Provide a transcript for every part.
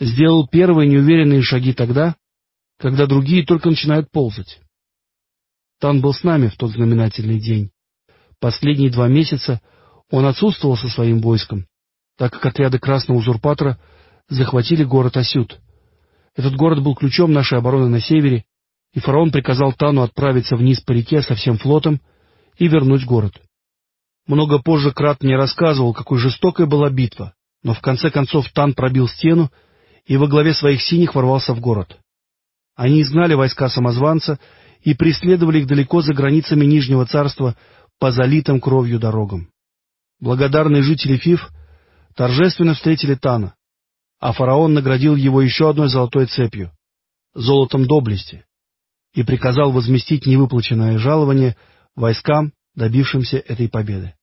сделал первые неуверенные шаги тогда, когда другие только начинают ползать. Тан был с нами в тот знаменательный день. Последние два месяца он отсутствовал со своим войском, так как отряды Красного Узурпатора захватили город Асют. Этот город был ключом нашей обороны на севере, и фараон приказал Тану отправиться вниз по реке со всем флотом и вернуть город. Много позже Крат мне рассказывал, какой жестокой была битва, но в конце концов Тан пробил стену и во главе своих синих ворвался в город. Они изгнали войска самозванца и преследовали их далеко за границами Нижнего царства по залитым кровью дорогам. Благодарные жители Фиф торжественно встретили Тана, а фараон наградил его еще одной золотой цепью — золотом доблести, и приказал возместить невыплаченное жалование войскам, добившимся этой победы.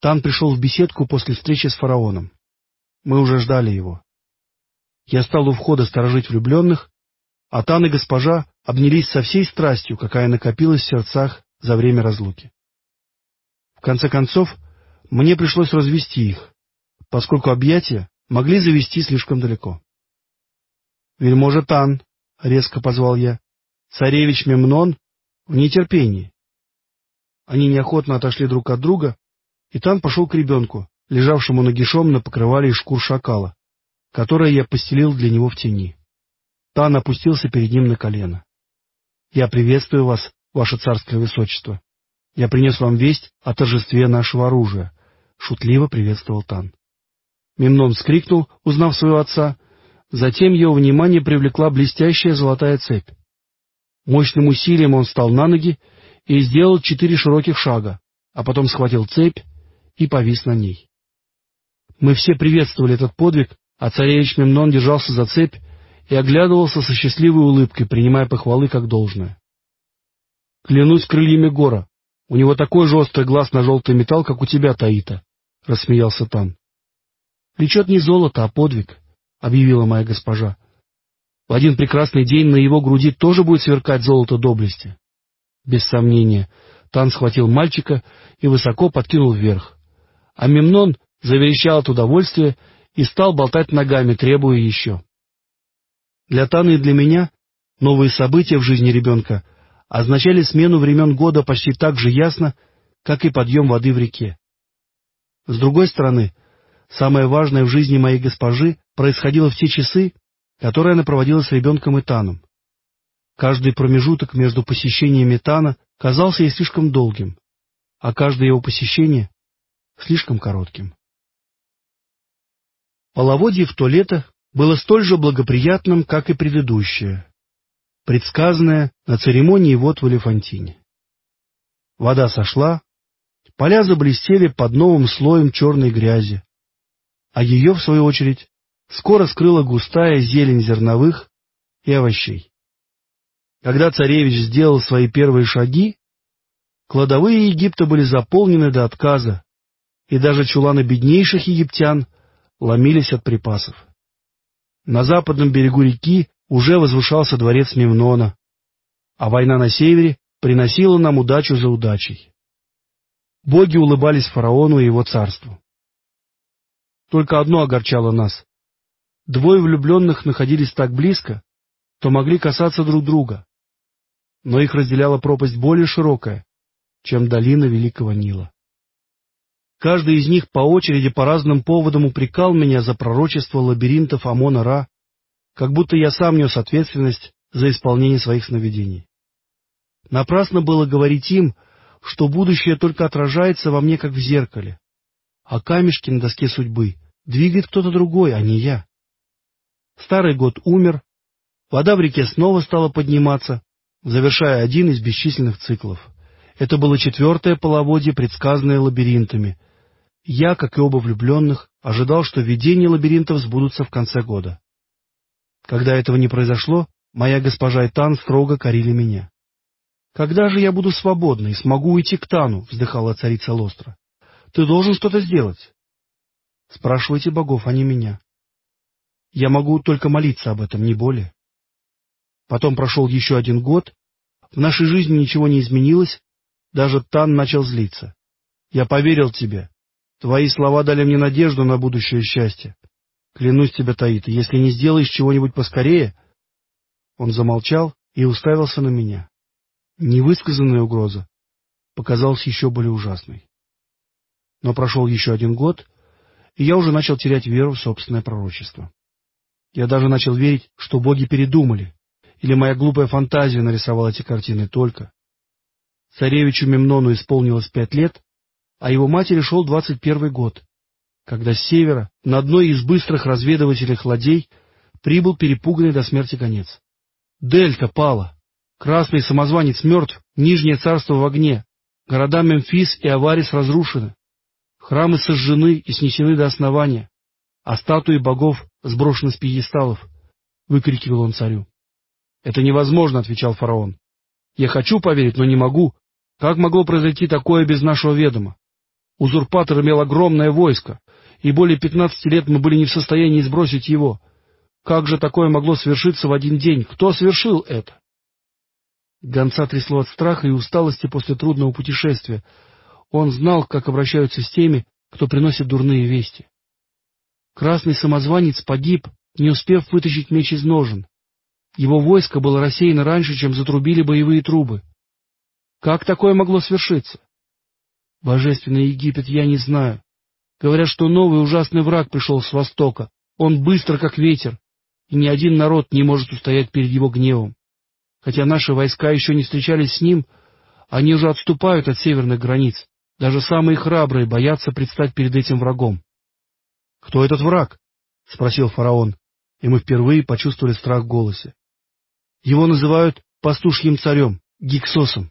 Тан пришел в беседку после встречи с фараоном. Мы уже ждали его. Я стал у входа сторожить влюбленных, а Тан и госпожа обнялись со всей страстью, какая накопилась в сердцах за время разлуки. В конце концов, мне пришлось развести их, поскольку объятия могли завести слишком далеко. — Вельможа Тан, — резко позвал я, — царевич Мемнон в нетерпении. Они неохотно отошли друг от друга, и Тан пошел к ребенку, лежавшему нагишом на покрывале из шкур шакала, которое я постелил для него в тени. Тан опустился перед ним на колено. — Я приветствую вас, ваше царское высочество. Я принес вам весть о торжестве нашего оружия, — шутливо приветствовал Тан. Мемнон вскрикнул, узнав своего отца. Затем его внимание привлекла блестящая золотая цепь. Мощным усилием он встал на ноги и сделал четыре широких шага, а потом схватил цепь и повис на ней. Мы все приветствовали этот подвиг, а царевич Мемнон держался за цепь и оглядывался со счастливой улыбкой, принимая похвалы как должное. «Клянусь крыльями гора, у него такой же острый глаз на желтый металл, как у тебя, Таита», — рассмеялся Тан. «Влечет не золото, а подвиг», — объявила моя госпожа. «В один прекрасный день на его груди тоже будет сверкать золото доблести». Без сомнения, Тан схватил мальчика и высоко подкинул вверх. А Мемнон заверещал от удовольствия и стал болтать ногами, требуя еще. Для Таны и для меня новые события в жизни ребенка означали смену времен года почти так же ясно, как и подъем воды в реке. С другой стороны, самое важное в жизни моей госпожи происходило в те часы, которые она проводила с ребенком и Таном. Каждый промежуток между посещениями Тана казался ей слишком долгим, а каждое его посещение — слишком коротким. Половодье в то лето было столь же благоприятным, как и предыдущее, предсказанное на церемонии вод в Элефантине. Вода сошла, поля заблестели под новым слоем черной грязи, а ее, в свою очередь, скоро скрыла густая зелень зерновых и овощей. Когда царевич сделал свои первые шаги, кладовые Египта были заполнены до отказа, и даже чуланы беднейших египтян ломились от припасов. На западном берегу реки уже возвышался дворец Мемнона, а война на севере приносила нам удачу за удачей. Боги улыбались фараону и его царству. Только одно огорчало нас. Двое влюбленных находились так близко, то могли касаться друг друга, но их разделяла пропасть более широкая, чем долина Великого Нила. Каждый из них по очереди по разным поводам упрекал меня за пророчество лабиринтов Амона-Ра, как будто я сам нес ответственность за исполнение своих сновидений. Напрасно было говорить им, что будущее только отражается во мне, как в зеркале, а камешки на доске судьбы двигает кто-то другой, а не я. Старый год умер, вода в реке снова стала подниматься, завершая один из бесчисленных циклов. Это было четвертое половодье, предсказанное лабиринтами. Я, как и оба влюбленных, ожидал, что видения лабиринтов сбудутся в конце года. Когда этого не произошло, моя госпожа и Тан строго корили меня. «Когда же я буду свободна и смогу уйти к Тану?» — вздыхала царица Лостра. «Ты должен что-то сделать». «Спрашивайте богов, а не меня. Я могу только молиться об этом, не более». Потом прошел еще один год, в нашей жизни ничего не изменилось, даже Тан начал злиться. Я поверил тебе. Твои слова дали мне надежду на будущее счастье. Клянусь тебе, Таита, если не сделаешь чего-нибудь поскорее... Он замолчал и уставился на меня. Невысказанная угроза показалась еще более ужасной. Но прошел еще один год, и я уже начал терять веру в собственное пророчество. Я даже начал верить, что боги передумали, или моя глупая фантазия нарисовала эти картины только. Царевичу Мемнону исполнилось пять лет, а его матери шел двадцать первый год, когда с севера на одной из быстрых разведывательных ладей прибыл перепуганный до смерти конец. Дельта пала. Красный самозванец мертв, Нижнее царство в огне. Города Мемфис и Аварис разрушены. Храмы сожжены и снесены до основания, а статуи богов сброшены с пьедесталов, — выкрикивал он царю. — Это невозможно, — отвечал фараон. — Я хочу поверить, но не могу. Как могло произойти такое без нашего ведома? Узурпатор имел огромное войско, и более пятнадцати лет мы были не в состоянии сбросить его. Как же такое могло свершиться в один день? Кто совершил это? Гонца трясло от страха и усталости после трудного путешествия. Он знал, как обращаются с теми, кто приносит дурные вести. Красный самозванец погиб, не успев вытащить меч из ножен. Его войско было рассеяно раньше, чем затрубили боевые трубы. Как такое могло свершиться? Божественный Египет я не знаю. Говорят, что новый ужасный враг пришел с востока. Он быстр, как ветер, и ни один народ не может устоять перед его гневом. Хотя наши войска еще не встречались с ним, они уже отступают от северных границ. Даже самые храбрые боятся предстать перед этим врагом. — Кто этот враг? — спросил фараон, и мы впервые почувствовали страх в голосе. Его называют пастушьим царем, Гиксосом.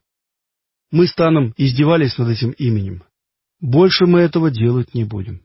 Мы с Таном издевались над этим именем. Больше мы этого делать не будем.